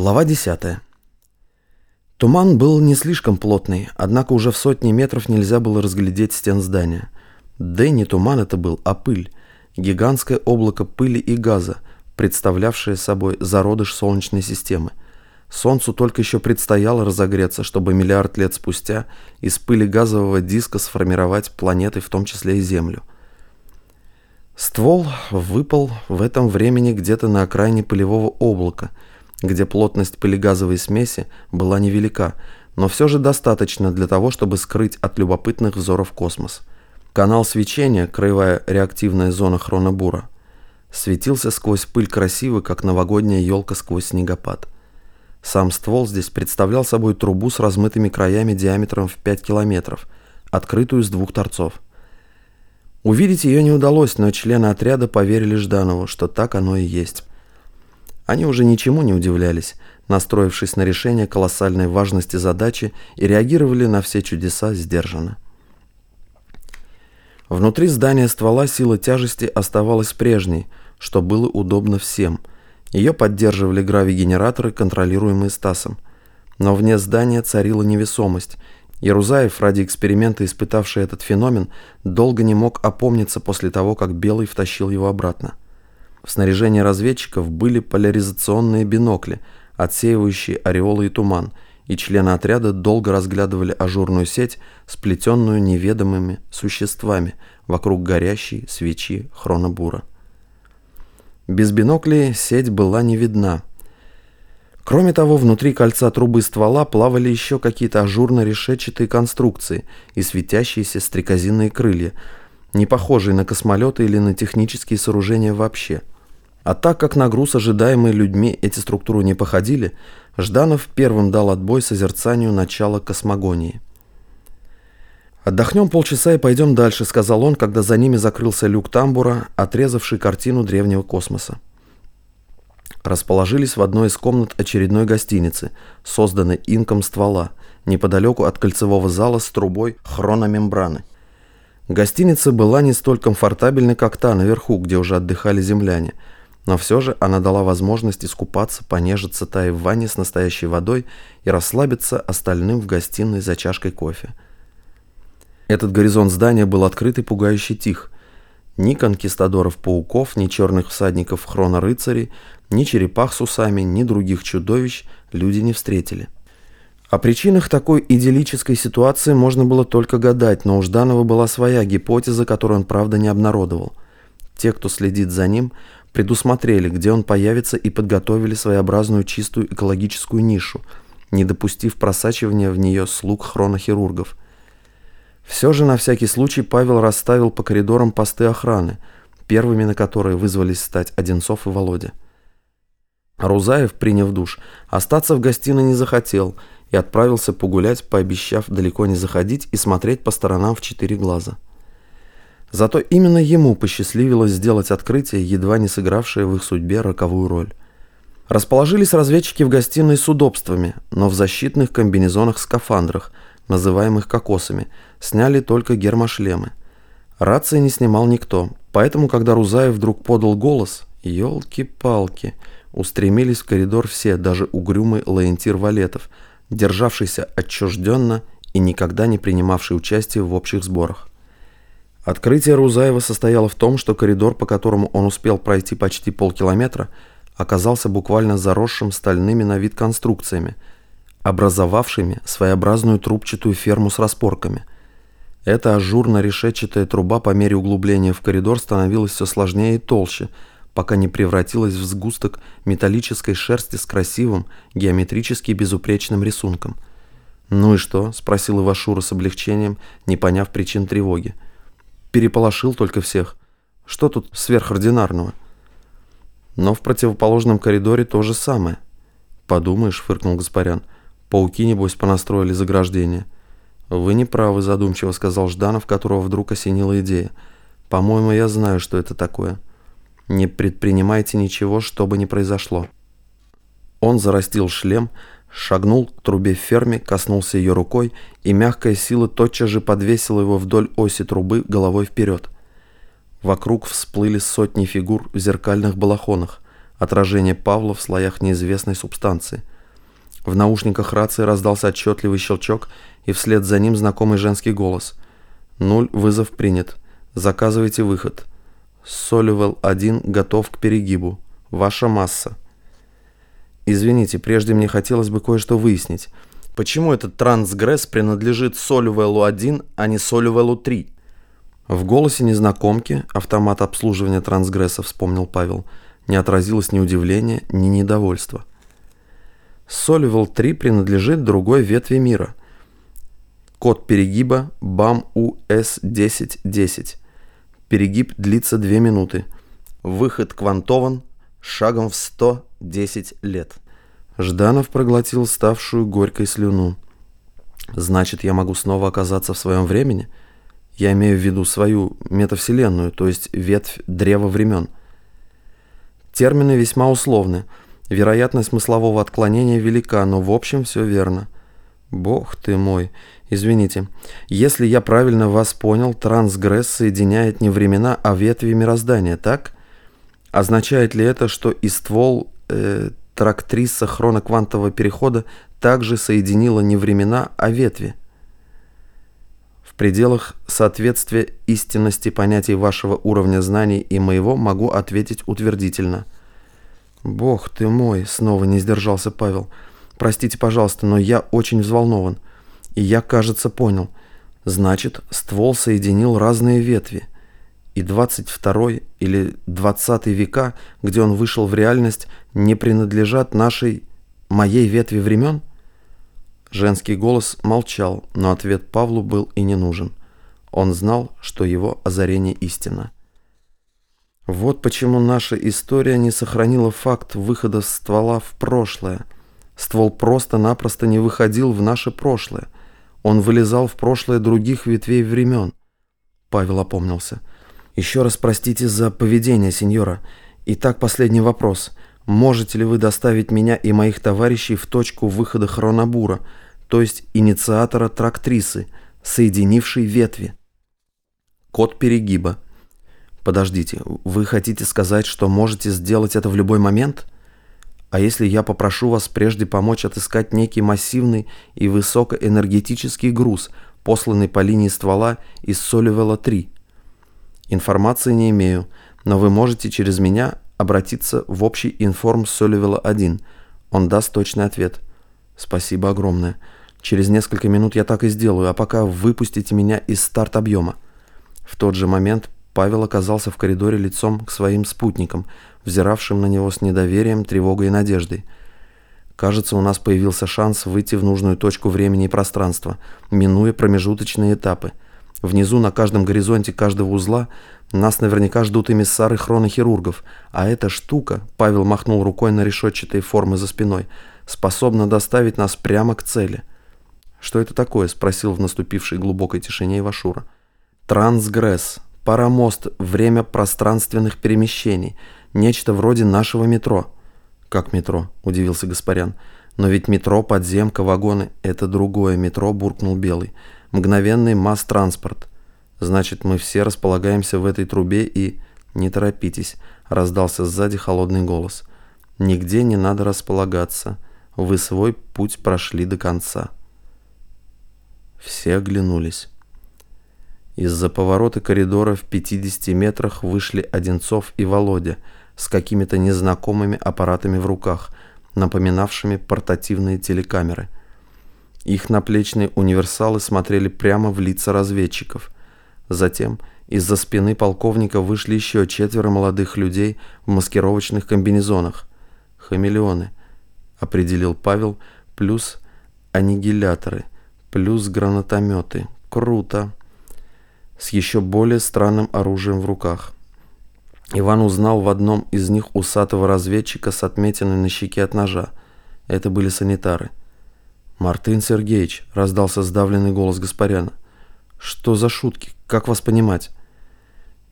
Глава 10. Туман был не слишком плотный, однако уже в сотни метров нельзя было разглядеть стен здания. Да и не туман это был, а пыль. Гигантское облако пыли и газа, представлявшее собой зародыш Солнечной системы. Солнцу только еще предстояло разогреться, чтобы миллиард лет спустя из пыли газового диска сформировать планеты, в том числе и Землю. Ствол выпал в этом времени где-то на окраине пылевого облака – где плотность полигазовой смеси была невелика, но все же достаточно для того, чтобы скрыть от любопытных взоров космос. Канал свечения, краевая реактивная зона хронобура, светился сквозь пыль красиво, как новогодняя елка сквозь снегопад. Сам ствол здесь представлял собой трубу с размытыми краями диаметром в 5 километров, открытую с двух торцов. Увидеть ее не удалось, но члены отряда поверили Жданову, что так оно и есть. Они уже ничему не удивлялись, настроившись на решение колоссальной важности задачи и реагировали на все чудеса сдержанно. Внутри здания ствола сила тяжести оставалась прежней, что было удобно всем. Ее поддерживали грави-генераторы, контролируемые Стасом. Но вне здания царила невесомость. Ярузаев, ради эксперимента испытавший этот феномен, долго не мог опомниться после того, как Белый втащил его обратно. В снаряжении разведчиков были поляризационные бинокли, отсеивающие ореолы и туман, и члены отряда долго разглядывали ажурную сеть, сплетенную неведомыми существами вокруг горящей свечи хронобура. Без биноклей сеть была не видна. Кроме того, внутри кольца трубы ствола плавали еще какие-то ажурно-решетчатые конструкции и светящиеся стрекозинные крылья, не похожие на космолеты или на технические сооружения вообще – а так как на груз, ожидаемый людьми, эти структуры не походили, Жданов первым дал отбой созерцанию начала космогонии. «Отдохнем полчаса и пойдем дальше», — сказал он, когда за ними закрылся люк тамбура, отрезавший картину древнего космоса. Расположились в одной из комнат очередной гостиницы, созданной инком ствола, неподалеку от кольцевого зала с трубой хрономембраны. Гостиница была не столь комфортабельной, как та наверху, где уже отдыхали земляне — но все же она дала возможность искупаться, понежиться тая в ванне с настоящей водой и расслабиться остальным в гостиной за чашкой кофе. Этот горизонт здания был открыт и пугающе тих. Ни конкистадоров-пауков, ни черных всадников хрона-рыцарей, ни черепах с усами, ни других чудовищ люди не встретили. О причинах такой идиллической ситуации можно было только гадать, но у Жданова была своя гипотеза, которую он, правда, не обнародовал. Те, кто следит за ним, предусмотрели, где он появится и подготовили своеобразную чистую экологическую нишу, не допустив просачивания в нее слуг хронохирургов. Все же на всякий случай Павел расставил по коридорам посты охраны, первыми на которые вызвались стать Одинцов и Володя. Рузаев, приняв душ, остаться в гостиной не захотел и отправился погулять, пообещав далеко не заходить и смотреть по сторонам в четыре глаза. Зато именно ему посчастливилось сделать открытие, едва не сыгравшее в их судьбе роковую роль. Расположились разведчики в гостиной с удобствами, но в защитных комбинезонах-скафандрах, называемых кокосами, сняли только гермошлемы. Рации не снимал никто, поэтому, когда Рузаев вдруг подал голос, елки-палки, устремились в коридор все, даже угрюмый лаентир Валетов, державшийся отчужденно и никогда не принимавший участие в общих сборах. Открытие Рузаева состояло в том, что коридор, по которому он успел пройти почти полкилометра, оказался буквально заросшим стальными на вид конструкциями, образовавшими своеобразную трубчатую ферму с распорками. Эта ажурно-решетчатая труба по мере углубления в коридор становилась все сложнее и толще, пока не превратилась в сгусток металлической шерсти с красивым, геометрически безупречным рисунком. «Ну и что?» – спросил Ивашура с облегчением, не поняв причин тревоги переполошил только всех. Что тут сверхординарного? Но в противоположном коридоре то же самое. Подумаешь, фыркнул Гаспарян. Пауки, небось, понастроили заграждение. Вы не правы, задумчиво сказал Жданов, которого вдруг осенила идея. По-моему, я знаю, что это такое. Не предпринимайте ничего, что бы ни произошло. Он зарастил шлем, Шагнул к трубе ферме, коснулся ее рукой, и мягкая сила тотчас же подвесила его вдоль оси трубы головой вперед. Вокруг всплыли сотни фигур в зеркальных балахонах, отражение Павла в слоях неизвестной субстанции – В наушниках рации раздался отчетливый щелчок, и вслед за ним знакомый женский голос. «Нуль, вызов принят. Заказывайте выход. Соливел-1 готов к перегибу. Ваша масса». «Извините, прежде мне хотелось бы кое-что выяснить. Почему этот трансгресс принадлежит Соливелу-1, а не Соливелу-3?» В голосе незнакомки, автомат обслуживания трансгресса, вспомнил Павел, не отразилось ни удивления, ни недовольства. Соливел-3 принадлежит другой ветви мира. Код перегиба BAM-US-1010. Перегиб длится 2 минуты. Выход квантован шагом в 110 лет. Жданов проглотил ставшую горькой слюну. Значит, я могу снова оказаться в своем времени? Я имею в виду свою метавселенную, то есть ветвь древа времен. Термины весьма условны – Вероятность смыслового отклонения велика, но в общем все верно. Бог ты мой. Извините. Если я правильно вас понял, трансгресс соединяет не времена, а ветви мироздания, так? Означает ли это, что и ствол э, трактриса хроноквантового перехода также соединила не времена, а ветви? В пределах соответствия истинности понятий вашего уровня знаний и моего могу ответить утвердительно – «Бог ты мой!» — снова не сдержался Павел. «Простите, пожалуйста, но я очень взволнован. И я, кажется, понял. Значит, ствол соединил разные ветви. И 22 или 20 века, где он вышел в реальность, не принадлежат нашей, моей ветви времен?» Женский голос молчал, но ответ Павлу был и не нужен. Он знал, что его озарение истина. Вот почему наша история не сохранила факт выхода ствола в прошлое. Ствол просто-напросто не выходил в наше прошлое. Он вылезал в прошлое других ветвей времен. Павел опомнился. «Еще раз простите за поведение, сеньора. Итак, последний вопрос. Можете ли вы доставить меня и моих товарищей в точку выхода хронобура, то есть инициатора трактрисы, соединившей ветви?» Код перегиба – Подождите, вы хотите сказать, что можете сделать это в любой момент? А если я попрошу вас прежде помочь отыскать некий массивный и высокоэнергетический груз, посланный по линии ствола из Соливела-3? Информации не имею, но вы можете через меня обратиться в общий информ Соливела-1. Он даст точный ответ. Спасибо огромное. Через несколько минут я так и сделаю, а пока выпустите меня из старт-объема. В тот же момент Павел оказался в коридоре лицом к своим спутникам, взиравшим на него с недоверием, тревогой и надеждой. Кажется, у нас появился шанс выйти в нужную точку времени и пространства, минуя промежуточные этапы. Внизу на каждом горизонте каждого узла нас наверняка ждут эмиссары хронохирургов, а эта штука, Павел махнул рукой на решетчатые формы за спиной, способна доставить нас прямо к цели. «Что это такое?» – спросил в наступившей глубокой тишине Ивашура. «Трансгресс», Паромост – время пространственных перемещений, нечто вроде нашего метро. «Как метро?» – удивился Гаспарян. «Но ведь метро, подземка, вагоны – это другое метро», – буркнул Белый. «Мгновенный масс-транспорт. Значит, мы все располагаемся в этой трубе и...» «Не торопитесь», – раздался сзади холодный голос. «Нигде не надо располагаться. Вы свой путь прошли до конца». Все оглянулись. Из-за поворота коридора в 50 метрах вышли Одинцов и Володя с какими-то незнакомыми аппаратами в руках, напоминавшими портативные телекамеры. Их наплечные универсалы смотрели прямо в лица разведчиков. Затем из-за спины полковника вышли еще четверо молодых людей в маскировочных комбинезонах. «Хамелеоны», — определил Павел, плюс аннигиляторы, плюс гранатометы. Круто с еще более странным оружием в руках. Иван узнал в одном из них усатого разведчика с отметиной на щеке от ножа. Это были санитары. «Мартын Сергеевич», — раздался сдавленный голос Гаспаряна. «Что за шутки? Как вас понимать?»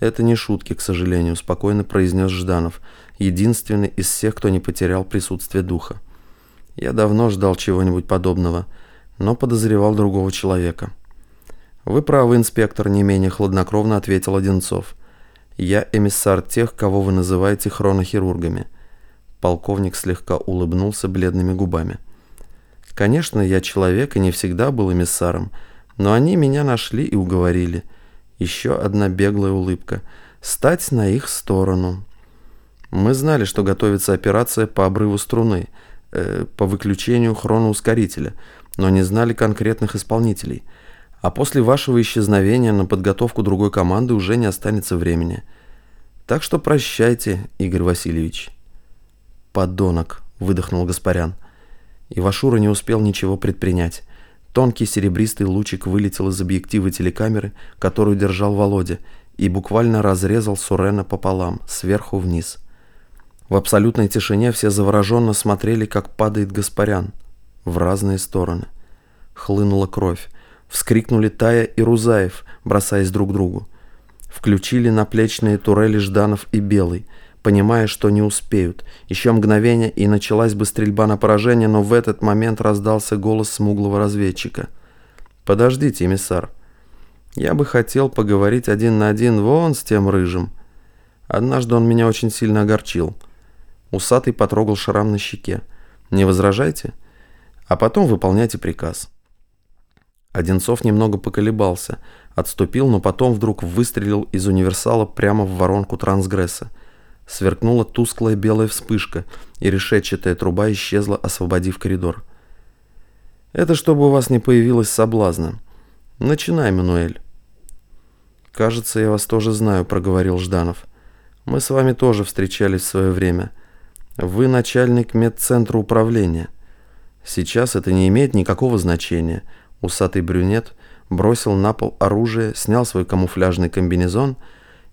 «Это не шутки, к сожалению», — спокойно произнес Жданов, единственный из всех, кто не потерял присутствие духа. «Я давно ждал чего-нибудь подобного, но подозревал другого человека». «Вы правы, инспектор», — не менее хладнокровно ответил Одинцов. «Я эмиссар тех, кого вы называете хронохирургами». Полковник слегка улыбнулся бледными губами. Конечно, я человек и не всегда был эмиссаром, но они меня нашли и уговорили. Еще одна беглая улыбка. Стать на их сторону. Мы знали, что готовится операция по обрыву струны, э, по выключению хроноускорителя, но не знали конкретных исполнителей. А после вашего исчезновения на подготовку другой команды уже не останется времени. Так что прощайте, Игорь Васильевич. «Подонок!» – выдохнул Гаспарян. Ивашура не успел ничего предпринять. Тонкий серебристый лучик вылетел из объектива телекамеры, которую держал Володя, и буквально разрезал Сурена пополам, сверху вниз. В абсолютной тишине все завороженно смотрели, как падает Гаспарян, в разные стороны. Хлынула кровь. Вскрикнули Тая и Рузаев, бросаясь друг к другу. Включили наплечные турели Жданов и Белый – понимая, что не успеют. Еще мгновение, и началась бы стрельба на поражение, но в этот момент раздался голос смуглого разведчика. «Подождите, эмиссар. Я бы хотел поговорить один на один вон с тем рыжим. Однажды он меня очень сильно огорчил». Усатый потрогал шрам на щеке. «Не возражайте? А потом выполняйте приказ». Одинцов немного поколебался, отступил, но потом вдруг выстрелил из универсала прямо в воронку трансгресса. Сверкнула тусклая белая вспышка, и решетчатая труба исчезла, освободив коридор. «Это чтобы у вас не появилось соблазна. Начинай, Мануэль». «Кажется, я вас тоже знаю», — проговорил Жданов. «Мы с вами тоже встречались в свое время. Вы начальник медцентра управления. Сейчас это не имеет никакого значения». Усатый брюнет бросил на пол оружие, снял свой камуфляжный комбинезон —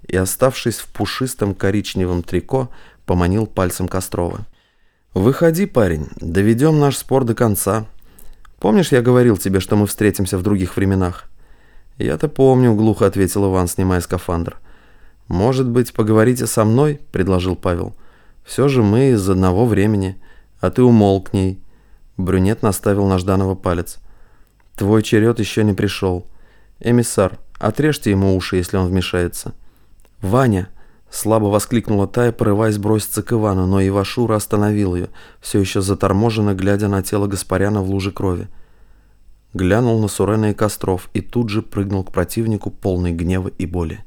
и, оставшись в пушистом коричневом трико, поманил пальцем Кострова. «Выходи, парень, доведем наш спор до конца. Помнишь, я говорил тебе, что мы встретимся в других временах?» «Я-то помню», — глухо ответил Иван, снимая скафандр. «Может быть, поговорите со мной?» — предложил Павел. «Все же мы из одного времени, а ты умолкней». Брюнет наставил на Жданова палец. «Твой черед еще не пришел. Эмиссар, отрежьте ему уши, если он вмешается». «Ваня!» – слабо воскликнула Тая, порываясь броситься к Ивану, но Ивашура остановил ее, все еще заторможенно глядя на тело Гаспаряна в луже крови. Глянул на Сурена и Костров и тут же прыгнул к противнику полный гнева и боли.